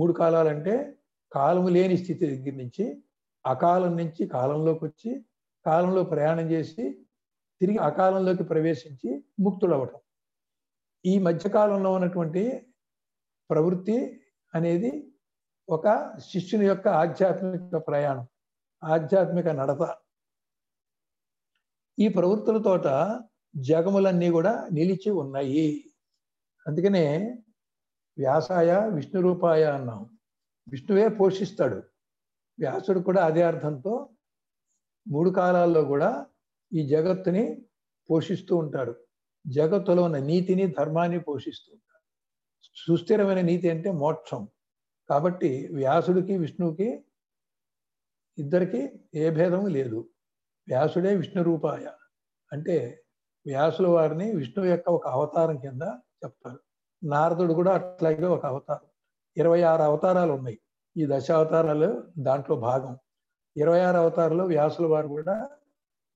మూడు కాలాలంటే కాలము లేని స్థితి దగ్గర నుంచి అకాలం నుంచి కాలంలోకి వచ్చి కాలంలో ప్రయాణం చేసి తిరిగి అకాలంలోకి ప్రవేశించి ముక్తుడవటం. ఈ మధ్యకాలంలో ఉన్నటువంటి ప్రవృత్తి అనేది ఒక శిష్యుని యొక్క ఆధ్యాత్మిక ప్రయాణం ఆధ్యాత్మిక నడత. ఈ ప్రవృత్తులతోట జగములన్నీ కూడా నిలిచి ఉన్నాయి. అందుకనే వ్యాసాయ విష్ణు రూపాయ అన్నాం. విష్ణువే పోషిస్తాడు. వ్యాసుడు కూడా అదే అర్థంతో మూడు కాలాల్లో కూడా ఈ జగత్తుని పోషిస్తూ ఉంటాడు. జగత్తులో ఉన్న నీతిని ధర్మాన్ని పోషిస్తూ ఉంటాడు. సుస్థిరమైన నీతి అంటే మోక్షం. కాబట్టి వ్యాసుడికి విష్ణువుకి ఇద్దరికి ఏ భేదం లేదు. వ్యాసుడే విష్ణు రూపాయ అంటే వ్యాసుల వారిని విష్ణువు యొక్క ఒక అవతారం కింద చెప్తారు. నారదుడు కూడా అట్లాగే ఒక అవతారం. ఇరవై ఆరు అవతారాలు ఉన్నాయి. ఈ దశ అవతారాలు దాంట్లో భాగం. ఇరవై ఆరు అవతారాలు వ్యాసుల వారు కూడా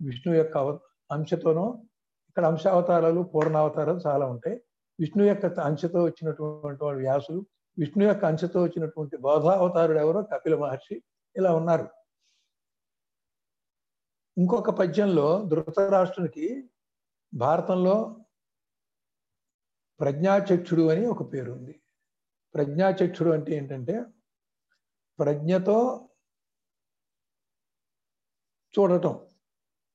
విష్ణు యొక్క అవ అంశతోనూ ఇక్కడ అంశావతారాలు పూర్ణావతారాలు చాలా ఉంటాయి. విష్ణు యొక్క అంశతో వచ్చినటువంటి వాడు వ్యాసులు విష్ణు యొక్క అంశతో వచ్చినటువంటి బోధావతారుడు ఎవరో? కపిల మహర్షి. ఇలా ఉన్నారు. ఇంకొక పద్యంలో ధృతరాష్ట్రునికి భారతంలో ప్రజ్ఞాచక్షుడు అని ఒక పేరు ఉంది ప్రజ్ఞాచక్షుడు అంటే ఏంటంటే ప్రజ్ఞతో చూడటం.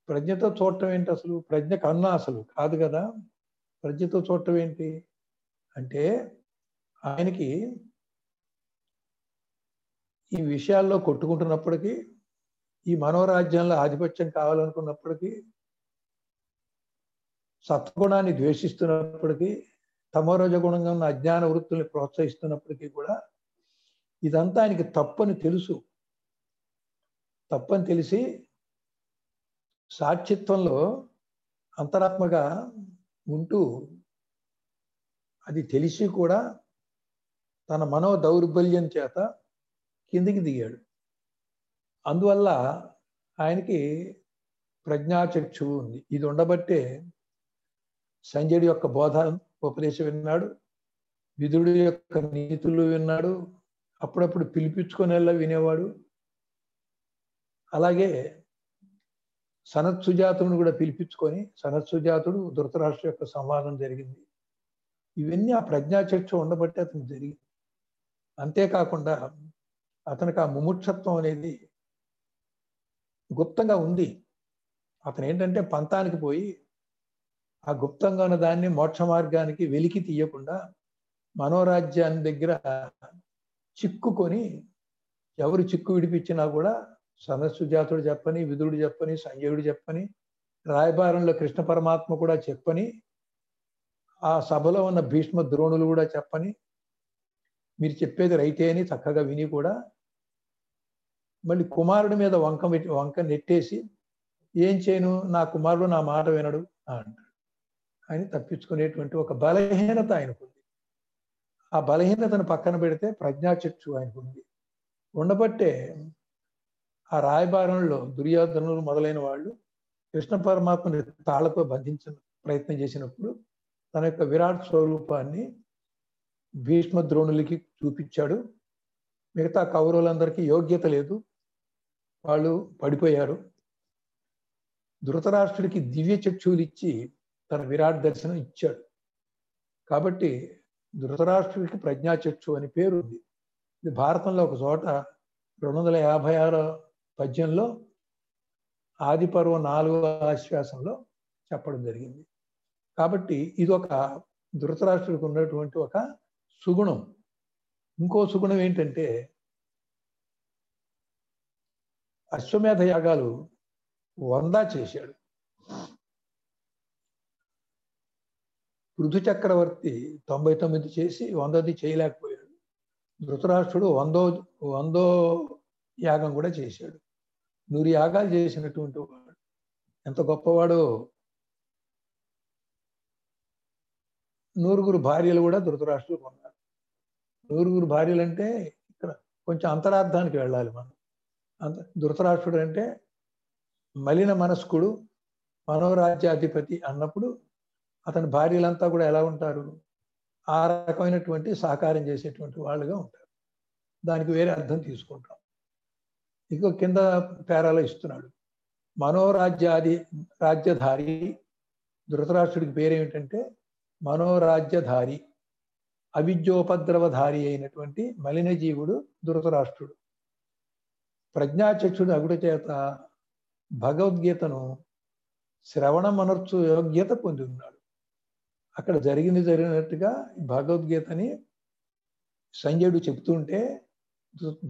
ప్రజ్ఞతో చూడటం ఏంటి అసలు? ప్రజ్ఞ కన్నా అసలు కాదు కదా. ప్రజ్ఞతో చూడటం ఏంటి? అంటే ఆయనకి ఈ విషయాల్లో కొట్టుకుంటున్నప్పటికీ ఈ మనోరాజ్యంలో ఆధిపత్యం కావాలనుకున్నప్పటికీ సత్వగుణాన్ని ద్వేషిస్తున్నప్పటికీ తమోరజ గుణంగా ఉన్న అజ్ఞాన వృత్తుల్ని ప్రోత్సహిస్తున్నప్పటికీ కూడా ఇదంతా ఆయనకి తప్పని తెలుసు. తప్పని తెలిసి సాక్షిత్వంలో అంతరాత్మగా ఉంటూ అది తెలిసి కూడా తన మనో దౌర్బల్యం చేత కిందికి దిగాడు. అందువల్ల ఆయనకి ప్రజ్ఞాచక్షువు ఉంది. ఇది ఉండబట్టే సంజయుడి యొక్క బోధ ఉపదేశం విన్నాడు విధుడు యొక్క నీతులు విన్నాడు అప్పుడప్పుడు పిలిపించుకొని వినేవాడు. అలాగే సనత్ సుజాతుని కూడా పిలిపించుకొని సనత్ సుజాతుడు ధృతరాష్ట్ర యొక్క సంవాదం జరిగింది. ఇవన్నీ ఆ ప్రజ్ఞాచక్షు ఉండబట్టి అతను జరిగింది. అంతేకాకుండా అతనికి ఆ ముముక్షత్వం అనేది గుప్తంగా ఉంది. అతను ఏంటంటే పంతానికి పోయి ఆ గుప్తంగా ఉన్న దాన్ని మోక్ష మార్గానికి వెలికి తీయకుండా మనోరాజ్యాన్ని దగ్గర చిక్కుకొని ఎవరు చిక్కు విడిపించినా కూడా సనస్సుజాతుడు చెప్పని విధుడు చెప్పని సంజయుడు చెప్పని రాయబారంలో కృష్ణ పరమాత్మ కూడా చెప్పని ఆ సభలో ఉన్న భీష్మ ద్రోణులు కూడా చెప్పని మీరు చెప్పేది రైతే అని చక్కగా విని కూడా మళ్ళీ కుమారుడి మీద వంక వంక నెట్టేసి ఏం చేయను? నా కుమారుడు నా మాట వినడు అంటాడు. ఆయన తప్పించుకునేటువంటి ఒక బలహీనత ఆయనకుంది. ఆ బలహీనతను పక్కన పెడితే ప్రజ్ఞాచక్షు ఆయనకుంది. ఉండబట్టే ఆ రాయబారంలో దుర్యోధనులు మొదలైన వాళ్ళు కృష్ణ పరమాత్మని తాళ్ళతో బంధించిన ప్రయత్నం చేసినప్పుడు తన యొక్క విరాట్ స్వరూపాన్ని భీష్మ ద్రోణులకి చూపించాడు. మిగతా కౌరవులందరికీ యోగ్యత లేదు. వాళ్ళు పడిపోయారు. ధృతరాష్ట్రుడికి దివ్య చక్షువులు ఇచ్చి తన విరాట్ దర్శనం ఇచ్చాడు. కాబట్టి ధృతరాష్ట్రుడికి ప్రజ్ఞాచక్షు అని పేరు ఉంది. ఇది భారతంలో ఒక చోట రెండు వందల యాభై ఆరో పద్యంలో ఆదిపర్వం నాలుగో ఆశ్వాసంలో చెప్పడం జరిగింది. కాబట్టి ఇది ఒక ధృతరాష్ట్రుడికి ఉన్నటువంటి ఒక సుగుణం. ఇంకో సుగుణం ఏంటంటే అశ్వమేధ యాగాలు వందా చేశాడు. పృథు చక్రవర్తి తొంభై తొమ్మిది చేసి వందది చేయలేకపోయాడు. ధృతరాష్ట్రుడు వందో వందో యాగం కూడా చేశాడు. నూరు యాగాలు చేసినటువంటి వాడు. ఎంత గొప్పవాడో? నూరుగురు భార్యలు కూడా ధృతరాష్ట్రులు కొన్నారు. నూరుగురు భార్యలు అంటే ఇక్కడ కొంచెం అంతరార్థానికి వెళ్ళాలి మనం. అంత ధృతరాష్ట్రుడు అంటే మలిన మనస్కుడు మనోరాజ్యాధిపతి అన్నప్పుడు అతని భార్యలంతా కూడా ఎలా ఉంటారు? ఆ రకమైనటువంటి సహకారం చేసేటువంటి వాళ్ళుగా ఉంటారు. దానికి వేరే అర్థం తీసుకుంటాం. ఇక కింద పేరాలో ఇస్తున్నాడు. మనోరాజ్యాది రాజ్యధారి ధృతరాష్ట్రుడికి పేరేమిటంటే మనోరాజ్యధారి అవిద్యోపద్రవధారి అయినటువంటి మలినజీవుడు ధృతరాష్ట్రుడు. ప్రజ్ఞాచక్షుడు అగుడ చేత భగవద్గీతను శ్రవణమనర్చు యోగ్యత పొంది ఉన్నాడు. అక్కడ జరిగింది జరిగినట్టుగా భగవద్గీతని సంజయుడు చెప్తుంటే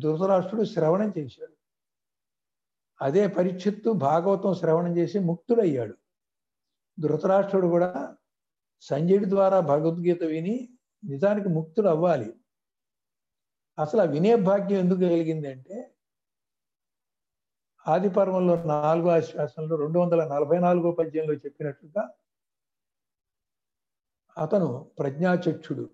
ధృతరాష్ట్రుడు శ్రవణం చేశాడు. అదే పరీక్షిత్తు భాగవతం శ్రవణం చేసి ముక్తుడయ్యాడు. ధృతరాష్ట్రుడు కూడా సంజయుడి ద్వారా భగవద్గీత విని నిజానికి ముక్తుడు అవ్వాలి అసలు ఆ వినే భాగ్యం ఎందుకు కలిగింది అంటే ఆది పర్వంలో నాలుగో ఆశ్వాసంలో రెండు వందల నలభై నాలుగో పద్యంలో చెప్పినట్లుగా అతను ప్రజ్ఞాచక్షుడు.